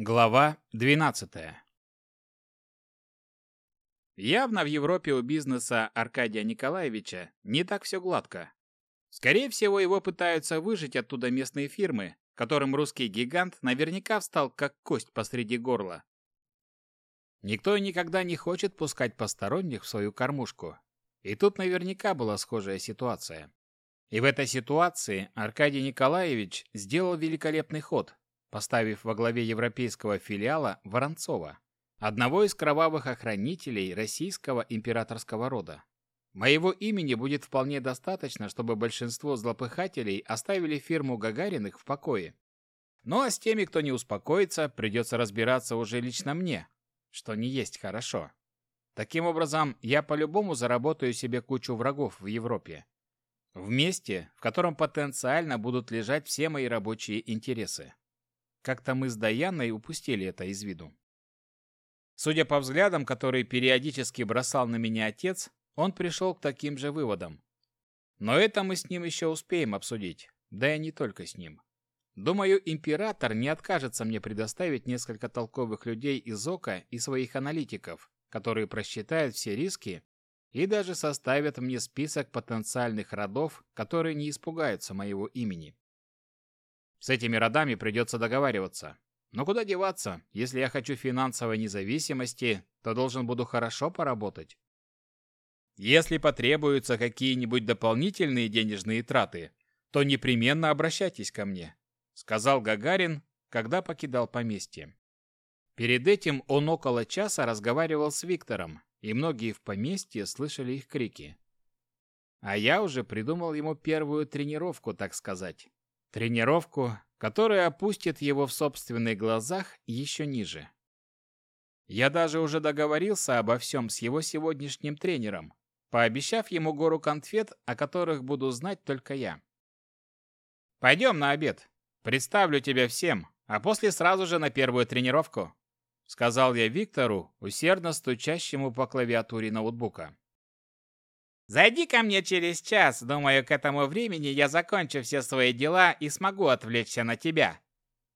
Глава 12. Явно в Европе у бизнеса Аркадия Николаевича не так все гладко. Скорее всего, его пытаются выжить оттуда местные фирмы, которым русский гигант наверняка встал как кость посреди горла. Никто и никогда не хочет пускать посторонних в свою кормушку. И тут наверняка была схожая ситуация. И в этой ситуации Аркадий Николаевич сделал великолепный ход, поставив во главе европейского филиала Воронцова, одного из кровавых охранителей российского императорского рода. Моего имени будет вполне достаточно, чтобы большинство злопыхателей оставили фирму Гагариных в покое. Ну а с теми, кто не успокоится, придется разбираться уже лично мне, что не есть хорошо. Таким образом, я по-любому заработаю себе кучу врагов в Европе. В месте, в котором потенциально будут лежать все мои рабочие интересы. Как-то мы с Даяной упустили это из виду. Судя по взглядам, которые периодически бросал на меня отец, он пришел к таким же выводам. Но это мы с ним еще успеем обсудить, да и не только с ним. Думаю, император не откажется мне предоставить несколько толковых людей из ОКа и своих аналитиков, которые просчитают все риски и даже составят мне список потенциальных родов, которые не испугаются моего имени. С этими родами придется договариваться. Но куда деваться, если я хочу финансовой независимости, то должен буду хорошо поработать. Если потребуются какие-нибудь дополнительные денежные траты, то непременно обращайтесь ко мне, сказал Гагарин, когда покидал поместье. Перед этим он около часа разговаривал с Виктором, и многие в поместье слышали их крики. А я уже придумал ему первую тренировку, так сказать. Тренировку, которая опустит его в собственных глазах еще ниже. Я даже уже договорился обо всем с его сегодняшним тренером, пообещав ему гору конфет, о которых буду знать только я. «Пойдем на обед. Представлю тебя всем, а после сразу же на первую тренировку», сказал я Виктору, усердно стучащему по клавиатуре ноутбука. Зайди ко мне через час. Думаю, к этому времени я закончу все свои дела и смогу отвлечься на тебя.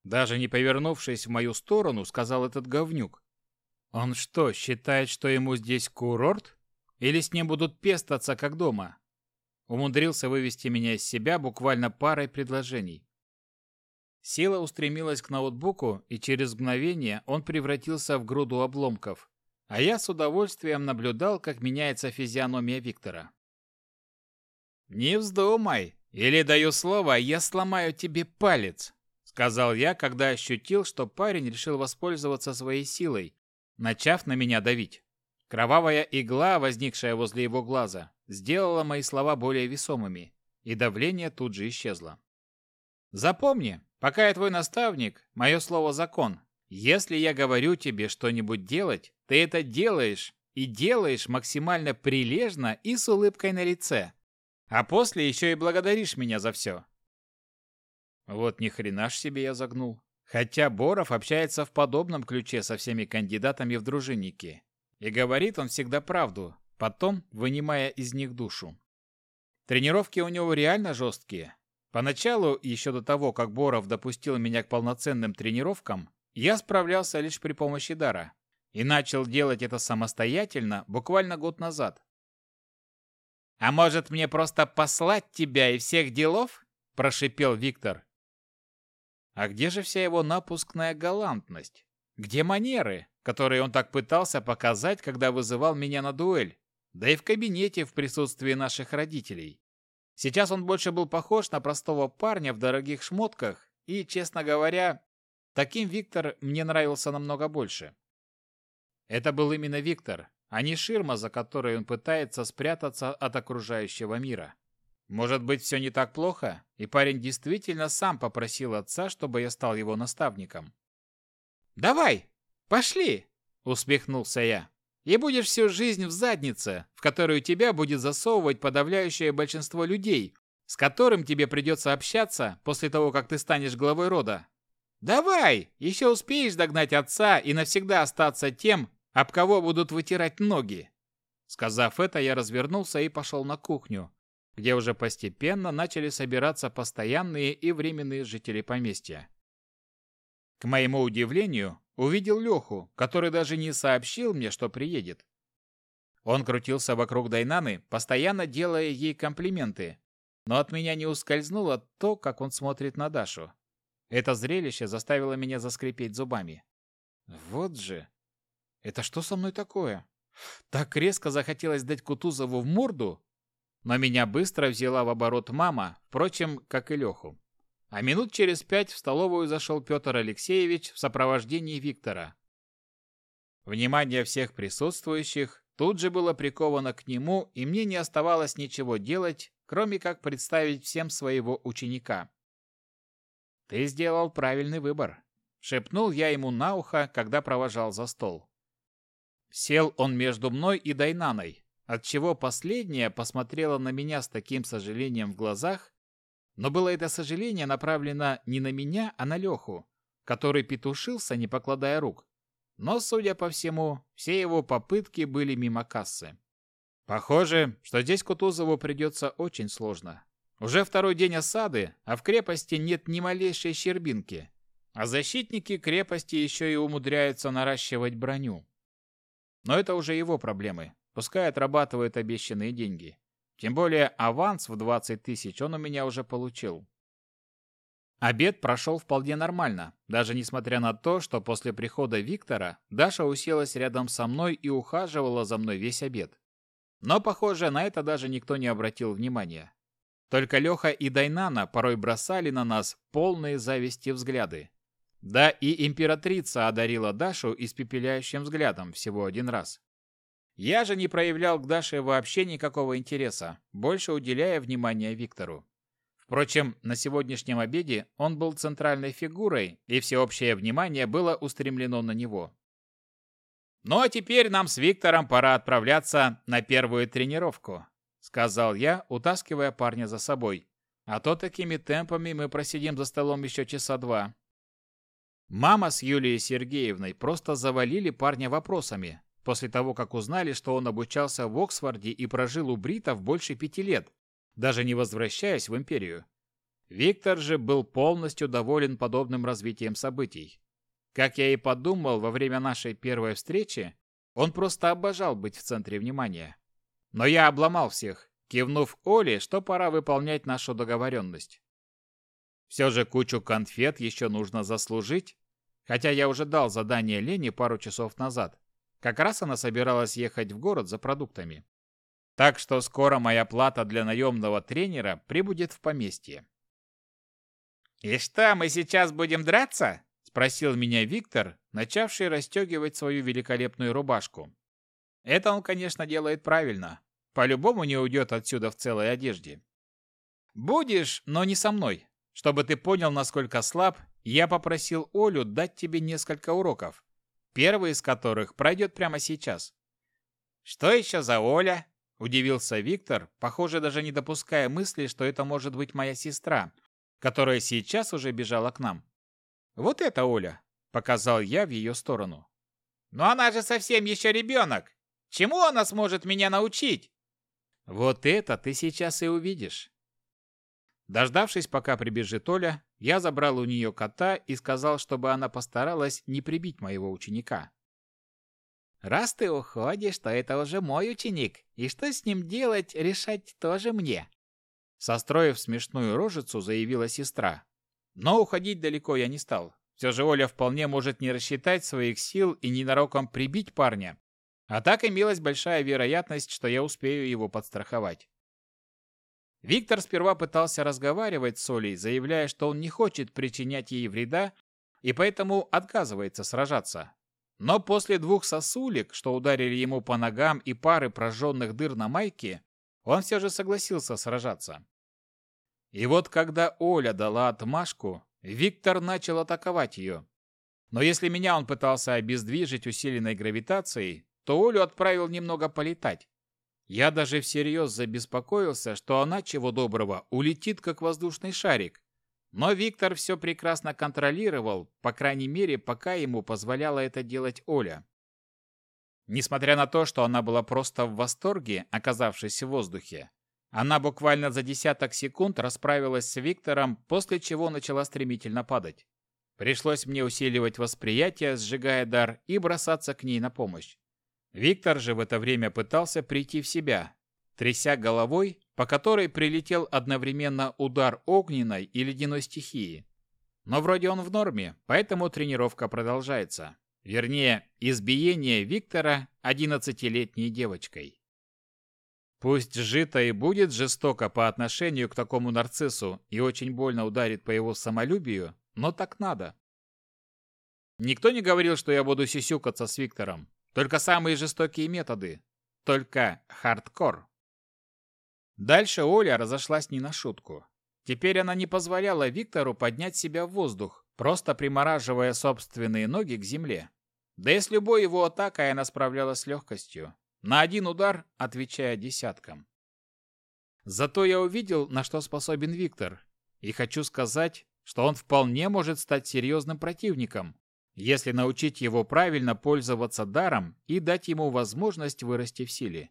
Даже не повернувшись в мою сторону, сказал этот говнюк. Он что, считает, что ему здесь курорт? Или с ним будут пестаться, как дома? Умудрился вывести меня из себя буквально парой предложений. Сила устремилась к ноутбуку, и через мгновение он превратился в груду обломков а я с удовольствием наблюдал, как меняется физиономия Виктора. «Не вздумай, или даю слово, я сломаю тебе палец», сказал я, когда ощутил, что парень решил воспользоваться своей силой, начав на меня давить. Кровавая игла, возникшая возле его глаза, сделала мои слова более весомыми, и давление тут же исчезло. «Запомни, пока я твой наставник, мое слово закон. Если я говорю тебе что-нибудь делать, ты это делаешь, и делаешь максимально прилежно и с улыбкой на лице. А после еще и благодаришь меня за все. Вот ни хрена ж себе я загнул. Хотя Боров общается в подобном ключе со всеми кандидатами в дружинники. И говорит он всегда правду, потом вынимая из них душу. Тренировки у него реально жесткие. Поначалу, еще до того, как Боров допустил меня к полноценным тренировкам, я справлялся лишь при помощи дара и начал делать это самостоятельно буквально год назад. «А может, мне просто послать тебя и всех делов?» – прошипел Виктор. А где же вся его напускная галантность? Где манеры, которые он так пытался показать, когда вызывал меня на дуэль? Да и в кабинете в присутствии наших родителей. Сейчас он больше был похож на простого парня в дорогих шмотках, и, честно говоря, таким Виктор мне нравился намного больше. Это был именно Виктор, а не ширма, за которой он пытается спрятаться от окружающего мира. Может быть, все не так плохо, и парень действительно сам попросил отца, чтобы я стал его наставником. «Давай, пошли!» – усмехнулся я. «И будешь всю жизнь в заднице, в которую тебя будет засовывать подавляющее большинство людей, с которым тебе придется общаться после того, как ты станешь главой рода. Давай, еще успеешь догнать отца и навсегда остаться тем, об кого будут вытирать ноги? Сказав это, я развернулся и пошел на кухню, где уже постепенно начали собираться постоянные и временные жители поместья. К моему удивлению, увидел Леху, который даже не сообщил мне, что приедет. Он крутился вокруг Дайнаны, постоянно делая ей комплименты, но от меня не ускользнуло то, как он смотрит на Дашу. Это зрелище заставило меня заскрипеть зубами. Вот же! Это что со мной такое? Так резко захотелось дать Кутузову в морду, но меня быстро взяла в оборот мама, впрочем, как и Леху. А минут через пять в столовую зашел Петр Алексеевич в сопровождении Виктора. Внимание всех присутствующих тут же было приковано к нему, и мне не оставалось ничего делать, кроме как представить всем своего ученика. «Ты сделал правильный выбор», — шепнул я ему на ухо, когда провожал за стол. Сел он между мной и Дайнаной, отчего последняя посмотрела на меня с таким сожалением в глазах, но было это сожаление направлено не на меня, а на Леху, который петушился, не покладая рук. Но, судя по всему, все его попытки были мимо кассы. Похоже, что здесь Кутузову придется очень сложно. Уже второй день осады, а в крепости нет ни малейшей щербинки. А защитники крепости еще и умудряются наращивать броню. Но это уже его проблемы. Пускай отрабатывает обещанные деньги. Тем более аванс в 20 тысяч он у меня уже получил. Обед прошел вполне нормально, даже несмотря на то, что после прихода Виктора Даша уселась рядом со мной и ухаживала за мной весь обед. Но, похоже, на это даже никто не обратил внимания. Только Леха и Дайнана порой бросали на нас полные зависти взгляды. Да и императрица одарила Дашу испепеляющим взглядом всего один раз. Я же не проявлял к Даше вообще никакого интереса, больше уделяя внимание Виктору. Впрочем, на сегодняшнем обеде он был центральной фигурой, и всеобщее внимание было устремлено на него. «Ну а теперь нам с Виктором пора отправляться на первую тренировку», сказал я, утаскивая парня за собой. «А то такими темпами мы просидим за столом еще часа два». Мама с Юлией Сергеевной просто завалили парня вопросами, после того, как узнали, что он обучался в Оксфорде и прожил у бритов больше пяти лет, даже не возвращаясь в империю. Виктор же был полностью доволен подобным развитием событий. Как я и подумал во время нашей первой встречи, он просто обожал быть в центре внимания. Но я обломал всех, кивнув Оле, что пора выполнять нашу договоренность. Все же кучу конфет еще нужно заслужить, хотя я уже дал задание Лене пару часов назад. Как раз она собиралась ехать в город за продуктами. Так что скоро моя плата для наемного тренера прибудет в поместье. «И что, мы сейчас будем драться?» Спросил меня Виктор, начавший расстегивать свою великолепную рубашку. Это он, конечно, делает правильно. По-любому не уйдет отсюда в целой одежде. Будешь, но не со мной. Чтобы ты понял, насколько слаб, я попросил Олю дать тебе несколько уроков, первый из которых пройдет прямо сейчас. Что еще за Оля? Удивился Виктор, похоже, даже не допуская мысли, что это может быть моя сестра, которая сейчас уже бежала к нам. «Вот это Оля!» – показал я в ее сторону. «Но она же совсем еще ребенок! Чему она сможет меня научить?» «Вот это ты сейчас и увидишь!» Дождавшись, пока прибежит Оля, я забрал у нее кота и сказал, чтобы она постаралась не прибить моего ученика. «Раз ты уходишь, то это уже мой ученик, и что с ним делать, решать тоже мне!» Состроив смешную рожицу, заявила сестра. Но уходить далеко я не стал. Все же Оля вполне может не рассчитать своих сил и ненароком прибить парня. А так имелась большая вероятность, что я успею его подстраховать. Виктор сперва пытался разговаривать с Олей, заявляя, что он не хочет причинять ей вреда и поэтому отказывается сражаться. Но после двух сосулек, что ударили ему по ногам и пары прожженных дыр на майке, он все же согласился сражаться. И вот когда Оля дала отмашку, Виктор начал атаковать ее. Но если меня он пытался обездвижить усиленной гравитацией, то Олю отправил немного полетать. Я даже всерьез забеспокоился, что она, чего доброго, улетит как воздушный шарик. Но Виктор все прекрасно контролировал, по крайней мере, пока ему позволяла это делать Оля. Несмотря на то, что она была просто в восторге, оказавшись в воздухе, она буквально за десяток секунд расправилась с Виктором, после чего начала стремительно падать. Пришлось мне усиливать восприятие, сжигая дар, и бросаться к ней на помощь. Виктор же в это время пытался прийти в себя, тряся головой, по которой прилетел одновременно удар огненной и ледяной стихии. Но вроде он в норме, поэтому тренировка продолжается. Вернее, избиение Виктора одиннадцатилетней девочкой. Пусть жито и будет жестоко по отношению к такому нарциссу и очень больно ударит по его самолюбию, но так надо. Никто не говорил, что я буду сисюкаться с Виктором. Только самые жестокие методы. Только хардкор. Дальше Оля разошлась не на шутку. Теперь она не позволяла Виктору поднять себя в воздух, просто примораживая собственные ноги к земле. Да и с любой его атакой она справлялась с легкостью, на один удар отвечая десяткам. Зато я увидел, на что способен Виктор, и хочу сказать, что он вполне может стать серьезным противником, если научить его правильно пользоваться даром и дать ему возможность вырасти в силе.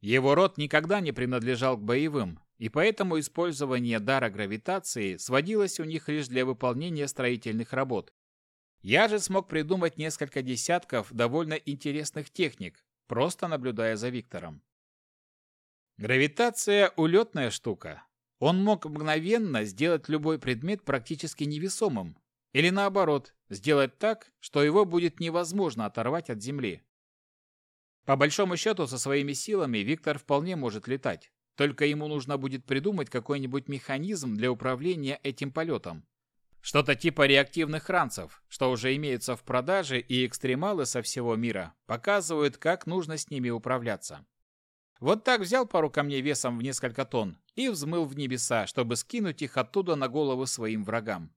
Его род никогда не принадлежал к боевым, и поэтому использование дара гравитации сводилось у них лишь для выполнения строительных работ. Я же смог придумать несколько десятков довольно интересных техник, просто наблюдая за Виктором. Гравитация – улетная штука. Он мог мгновенно сделать любой предмет практически невесомым, или наоборот, сделать так, что его будет невозможно оторвать от Земли. По большому счету, со своими силами Виктор вполне может летать, только ему нужно будет придумать какой-нибудь механизм для управления этим полетом. Что-то типа реактивных ранцев, что уже имеются в продаже, и экстремалы со всего мира показывают, как нужно с ними управляться. Вот так взял пару камней весом в несколько тонн и взмыл в небеса, чтобы скинуть их оттуда на головы своим врагам.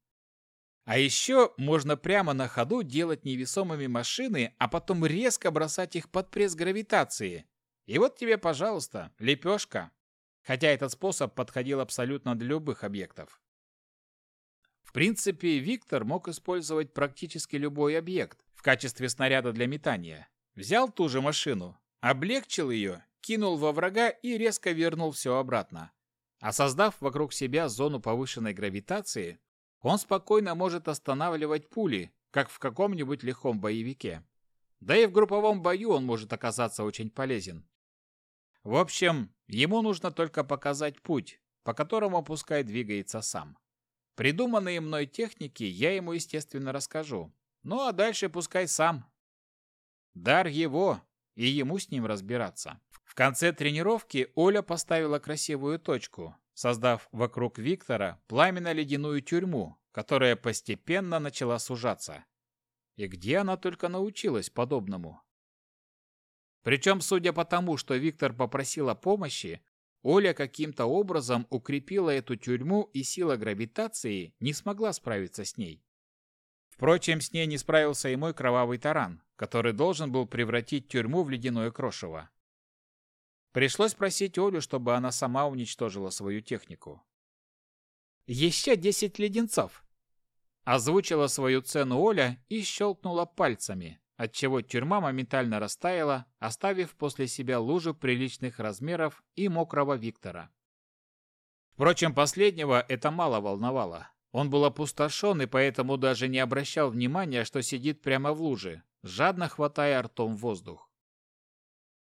А еще можно прямо на ходу делать невесомыми машины, а потом резко бросать их под пресс гравитации. И вот тебе, пожалуйста, лепешка. Хотя этот способ подходил абсолютно для любых объектов. В принципе, Виктор мог использовать практически любой объект в качестве снаряда для метания. Взял ту же машину, облегчил ее, кинул во врага и резко вернул все обратно. А создав вокруг себя зону повышенной гравитации, он спокойно может останавливать пули, как в каком-нибудь лихом боевике. Да и в групповом бою он может оказаться очень полезен. В общем, ему нужно только показать путь, по которому пускай двигается сам. Придуманные мной техники я ему, естественно, расскажу. Ну а дальше пускай сам. Дар его, и ему с ним разбираться. В конце тренировки Оля поставила красивую точку, создав вокруг Виктора пламенно-ледяную тюрьму, которая постепенно начала сужаться. И где она только научилась подобному? Причем, судя по тому, что Виктор попросил о помощи, Оля каким-то образом укрепила эту тюрьму, и сила гравитации не смогла справиться с ней. Впрочем, с ней не справился и мой кровавый таран, который должен был превратить тюрьму в ледяное крошево. Пришлось просить Олю, чтобы она сама уничтожила свою технику. «Еще десять леденцов!» Озвучила свою цену Оля и щелкнула пальцами, отчего тюрьма моментально растаяла, оставив после себя лужу приличных размеров и мокрого Виктора. Впрочем, последнего это мало волновало. Он был опустошен и поэтому даже не обращал внимания, что сидит прямо в луже, жадно хватая ртом воздух.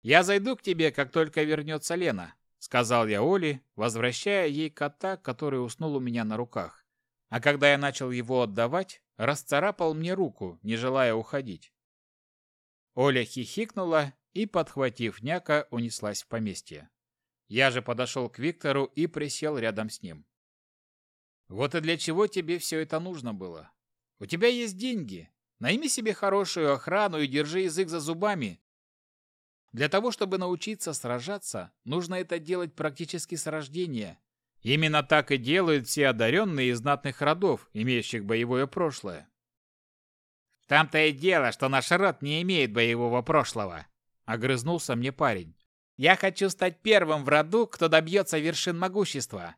«Я зайду к тебе, как только вернется Лена», — сказал я Оле, возвращая ей кота, который уснул у меня на руках. А когда я начал его отдавать, расцарапал мне руку, не желая уходить. Оля хихикнула и, подхватив няка, унеслась в поместье. Я же подошел к Виктору и присел рядом с ним. «Вот и для чего тебе все это нужно было? У тебя есть деньги. Найми себе хорошую охрану и держи язык за зубами, для того, чтобы научиться сражаться, нужно это делать практически с рождения. Именно так и делают все одаренные из знатных родов, имеющих боевое прошлое. «Там-то и дело, что наш род не имеет боевого прошлого», — огрызнулся мне парень. «Я хочу стать первым в роду, кто добьется вершин могущества.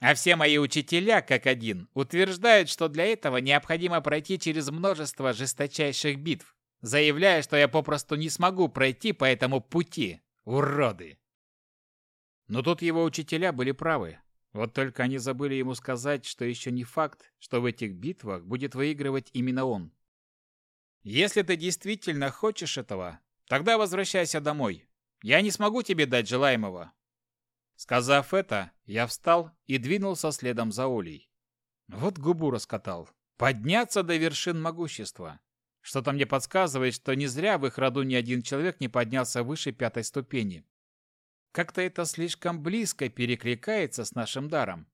А все мои учителя, как один, утверждают, что для этого необходимо пройти через множество жесточайших битв заявляя, что я попросту не смогу пройти по этому пути. Уроды! Но тут его учителя были правы. Вот только они забыли ему сказать, что еще не факт, что в этих битвах будет выигрывать именно он. Если ты действительно хочешь этого, тогда возвращайся домой. Я не смогу тебе дать желаемого. Сказав это, я встал и двинулся следом за Олей. Вот губу раскатал. Подняться до вершин могущества. Что-то мне подсказывает, что не зря в их роду ни один человек не поднялся выше пятой ступени. Как-то это слишком близко перекликается с нашим даром.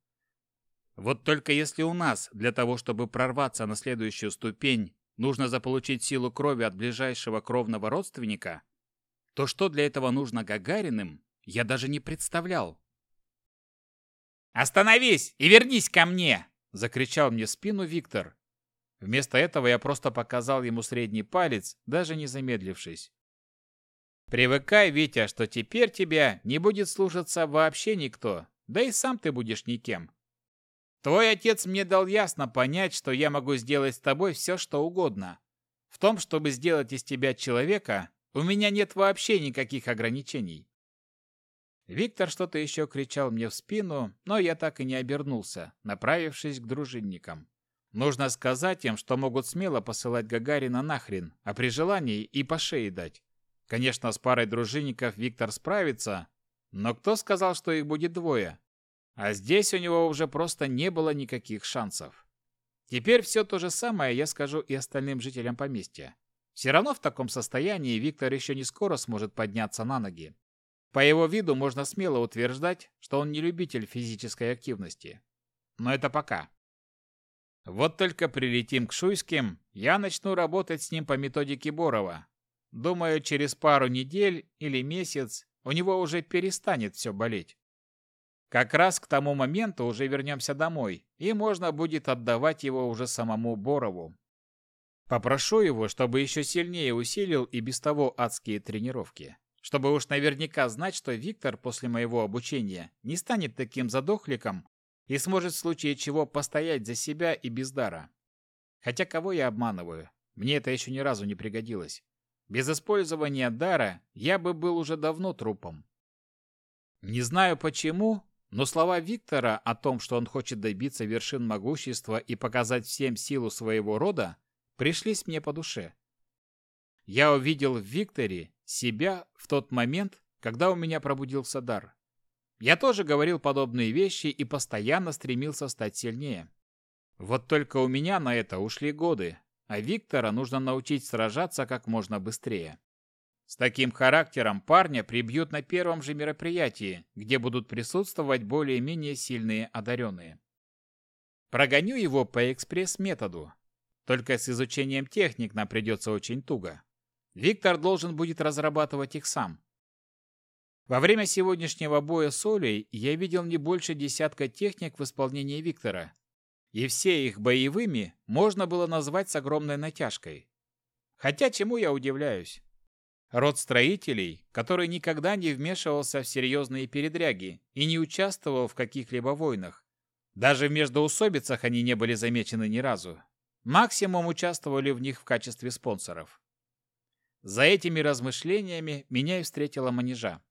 Вот только если у нас для того, чтобы прорваться на следующую ступень, нужно заполучить силу крови от ближайшего кровного родственника, то что для этого нужно Гагариным, я даже не представлял. «Остановись и вернись ко мне!» – закричал мне в спину Виктор. Вместо этого я просто показал ему средний палец, даже не замедлившись. «Привыкай, Витя, что теперь тебя не будет слушаться вообще никто, да и сам ты будешь никем. Твой отец мне дал ясно понять, что я могу сделать с тобой все, что угодно. В том, чтобы сделать из тебя человека, у меня нет вообще никаких ограничений. Виктор что-то еще кричал мне в спину, но я так и не обернулся, направившись к дружинникам. Нужно сказать им, что могут смело посылать Гагарина нахрен, а при желании и по шее дать. Конечно, с парой дружинников Виктор справится, но кто сказал, что их будет двое? А здесь у него уже просто не было никаких шансов. Теперь все то же самое я скажу и остальным жителям поместья. Все равно в таком состоянии Виктор еще не скоро сможет подняться на ноги. По его виду можно смело утверждать, что он не любитель физической активности. Но это пока. Вот только прилетим к Шуйским, я начну работать с ним по методике Борова. Думаю, через пару недель или месяц у него уже перестанет все болеть. Как раз к тому моменту уже вернемся домой, и можно будет отдавать его уже самому Борову. Попрошу его, чтобы еще сильнее усилил и без того адские тренировки. Чтобы уж наверняка знать, что Виктор после моего обучения не станет таким задохликом и сможет в случае чего постоять за себя и без дара. Хотя кого я обманываю? Мне это еще ни разу не пригодилось. Без использования дара я бы был уже давно трупом. Не знаю почему, но слова Виктора о том, что он хочет добиться вершин могущества и показать всем силу своего рода, пришлись мне по душе. Я увидел в Викторе себя в тот момент, когда у меня пробудился дар. Я тоже говорил подобные вещи и постоянно стремился стать сильнее. Вот только у меня на это ушли годы, а Виктора нужно научить сражаться как можно быстрее. С таким характером парня прибьют на первом же мероприятии, где будут присутствовать более-менее сильные одаренные. Прогоню его по экспресс-методу. Только с изучением техник нам придется очень туго. Виктор должен будет разрабатывать их сам. Во время сегодняшнего боя с Олей я видел не больше десятка техник в исполнении Виктора. И все их боевыми можно было назвать с огромной натяжкой. Хотя чему я удивляюсь? Род строителей, который никогда не вмешивался в серьезные передряги и не участвовал в каких-либо войнах. Даже в междоусобицах они не были замечены ни разу. Максимум участвовали в них в качестве спонсоров. За этими размышлениями меня и встретила манежа.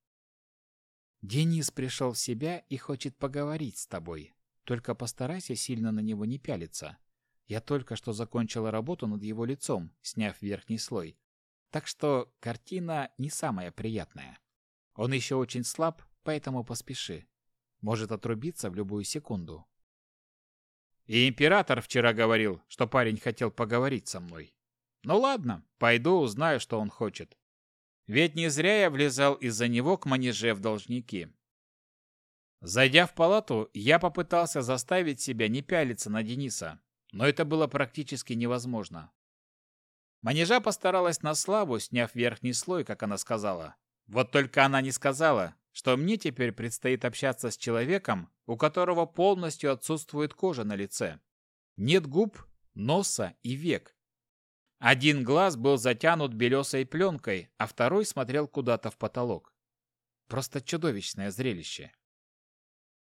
«Денис пришел в себя и хочет поговорить с тобой. Только постарайся сильно на него не пялиться. Я только что закончила работу над его лицом, сняв верхний слой. Так что картина не самая приятная. Он еще очень слаб, поэтому поспеши. Может отрубиться в любую секунду. И император вчера говорил, что парень хотел поговорить со мной. Ну ладно, пойду узнаю, что он хочет. Ведь не зря я влезал из-за него к манеже в должники. Зайдя в палату, я попытался заставить себя не пялиться на Дениса, но это было практически невозможно. Манежа постаралась на славу, сняв верхний слой, как она сказала. Вот только она не сказала, что мне теперь предстоит общаться с человеком, у которого полностью отсутствует кожа на лице. Нет губ, носа и век. Один глаз был затянут белесой пленкой, а второй смотрел куда-то в потолок. Просто чудовищное зрелище.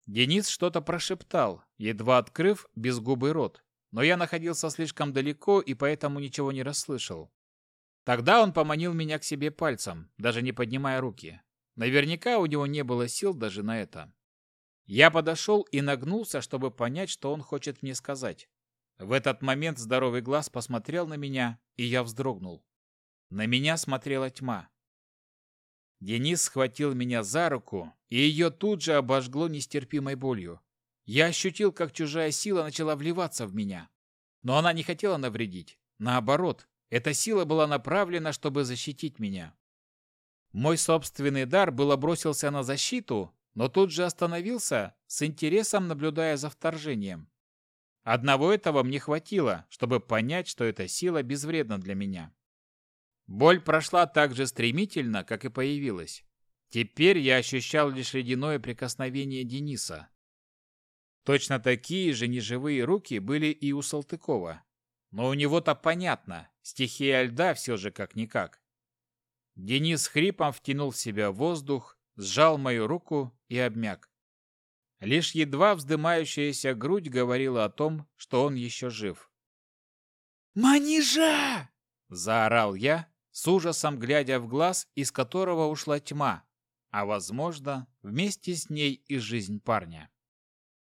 Денис что-то прошептал, едва открыв безгубый рот но я находился слишком далеко и поэтому ничего не расслышал. Тогда он поманил меня к себе пальцем, даже не поднимая руки. Наверняка у него не было сил даже на это. Я подошел и нагнулся, чтобы понять, что он хочет мне сказать. В этот момент здоровый глаз посмотрел на меня, и я вздрогнул. На меня смотрела тьма. Денис схватил меня за руку, и ее тут же обожгло нестерпимой болью. Я ощутил, как чужая сила начала вливаться в меня. Но она не хотела навредить. Наоборот, эта сила была направлена, чтобы защитить меня. Мой собственный дар было бросился на защиту, но тут же остановился, с интересом наблюдая за вторжением. Одного этого мне хватило, чтобы понять, что эта сила безвредна для меня. Боль прошла так же стремительно, как и появилась. Теперь я ощущал лишь ледяное прикосновение Дениса. Точно такие же неживые руки были и у Салтыкова. Но у него-то понятно, стихия льда все же как-никак. Денис хрипом втянул в себя воздух, сжал мою руку и обмяк. Лишь едва вздымающаяся грудь говорила о том, что он еще жив. «Манижа!» – заорал я, с ужасом глядя в глаз, из которого ушла тьма, а, возможно, вместе с ней и жизнь парня.